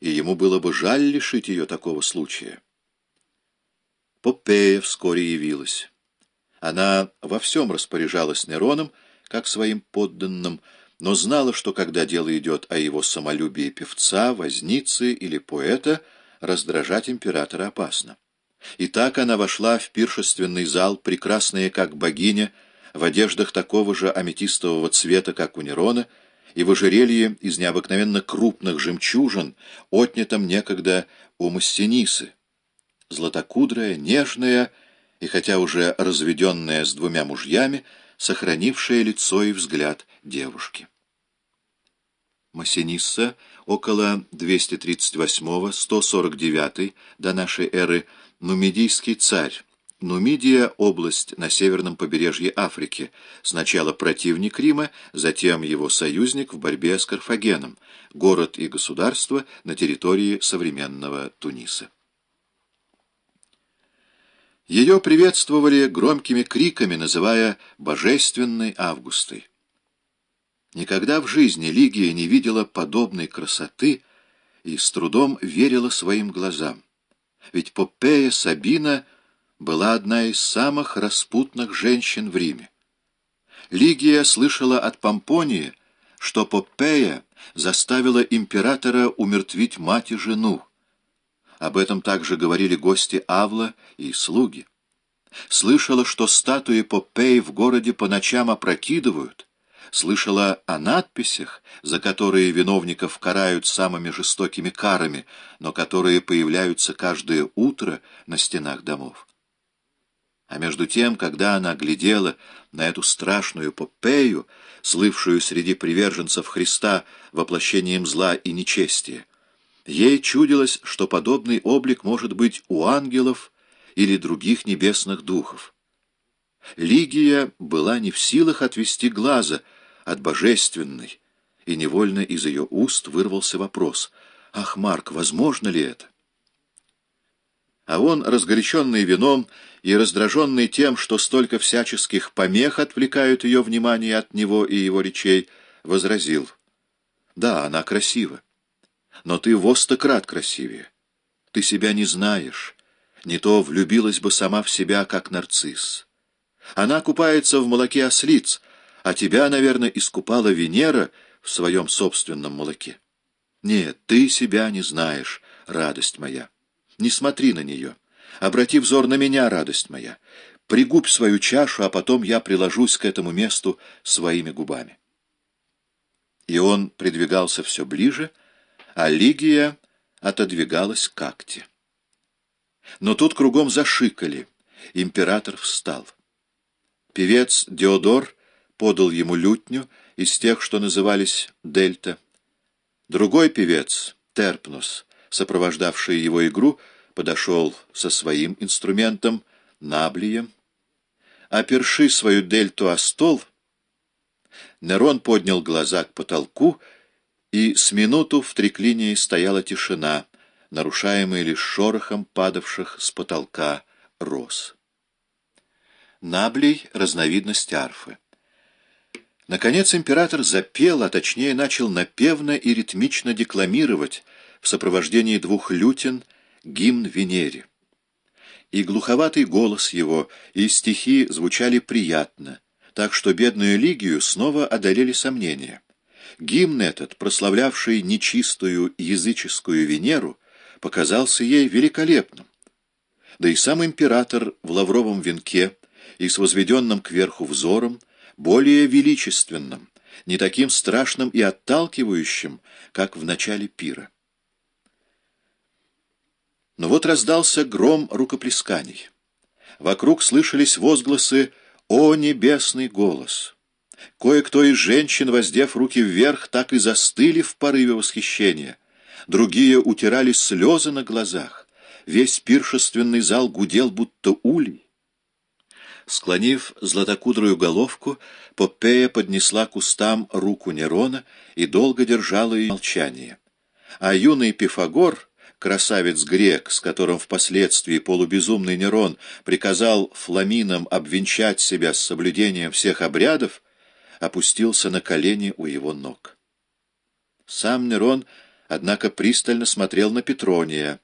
и ему было бы жаль лишить ее такого случая. Попея вскоре явилась. Она во всем распоряжалась Нероном, как своим подданным, но знала, что когда дело идет о его самолюбии певца, возницы или поэта, раздражать императора опасно. И так она вошла в пиршественный зал, прекрасная как богиня, в одеждах такого же аметистового цвета, как у Нерона, и в ожерелье из необыкновенно крупных жемчужин, отнятом некогда у Массенисы. Златокудрая, нежная и, хотя уже разведенная с двумя мужьями, сохранившая лицо и взгляд девушки. Массинисса около 238-149 до нашей эры нумидийский царь. Нумидия — область на северном побережье Африки, сначала противник Рима, затем его союзник в борьбе с Карфагеном, город и государство на территории современного Туниса. Ее приветствовали громкими криками, называя «божественной Августой». Никогда в жизни Лигия не видела подобной красоты и с трудом верила своим глазам. Ведь Попея Сабина была одна из самых распутных женщин в Риме. Лигия слышала от Помпонии, что Попея заставила императора умертвить мать и жену, об этом также говорили гости Авла и слуги. Слышала, что статуи Попей в городе по ночам опрокидывают. Слышала о надписях, за которые виновников карают самыми жестокими карами, но которые появляются каждое утро на стенах домов. А между тем, когда она глядела на эту страшную Попею, слывшую среди приверженцев Христа воплощением зла и нечестия, Ей чудилось, что подобный облик может быть у ангелов или других небесных духов. Лигия была не в силах отвести глаза от божественной, и невольно из ее уст вырвался вопрос «Ах, Марк, возможно ли это?» А он, разгоряченный вином и раздраженный тем, что столько всяческих помех отвлекают ее внимание от него и его речей, возразил «Да, она красива но ты сто крат красивее. Ты себя не знаешь, не то влюбилась бы сама в себя, как нарцисс. Она купается в молоке ослиц, а тебя, наверное, искупала Венера в своем собственном молоке. Нет, ты себя не знаешь, радость моя. Не смотри на нее. Обрати взор на меня, радость моя. Пригубь свою чашу, а потом я приложусь к этому месту своими губами. И он придвигался все ближе, а Лигия отодвигалась к акте. Но тут кругом зашикали. Император встал. Певец Диодор подал ему лютню из тех, что назывались дельта. Другой певец, Терпнус, сопровождавший его игру, подошел со своим инструментом, наблием. Оперши свою дельту о стол, Нерон поднял глаза к потолку и с минуту в триклинии стояла тишина, нарушаемая лишь шорохом падавших с потолка роз. Наблей — разновидность арфы. Наконец император запел, а точнее начал напевно и ритмично декламировать в сопровождении двух лютин гимн Венере. И глуховатый голос его, и стихи звучали приятно, так что бедную Лигию снова одолели сомнения. Гимн этот, прославлявший нечистую языческую Венеру, показался ей великолепным. Да и сам император в лавровом венке и с возведенным кверху взором, более величественным, не таким страшным и отталкивающим, как в начале пира. Но вот раздался гром рукоплесканий. Вокруг слышались возгласы «О небесный голос!» Кое-кто из женщин, воздев руки вверх, так и застыли в порыве восхищения. Другие утирали слезы на глазах. Весь пиршественный зал гудел, будто улей. Склонив златокудрую головку, Попея поднесла к устам руку Нерона и долго держала ее молчание. А юный Пифагор, красавец-грек, с которым впоследствии полубезумный Нерон приказал фламинам обвенчать себя с соблюдением всех обрядов, опустился на колени у его ног. Сам Нерон однако пристально смотрел на Петрония,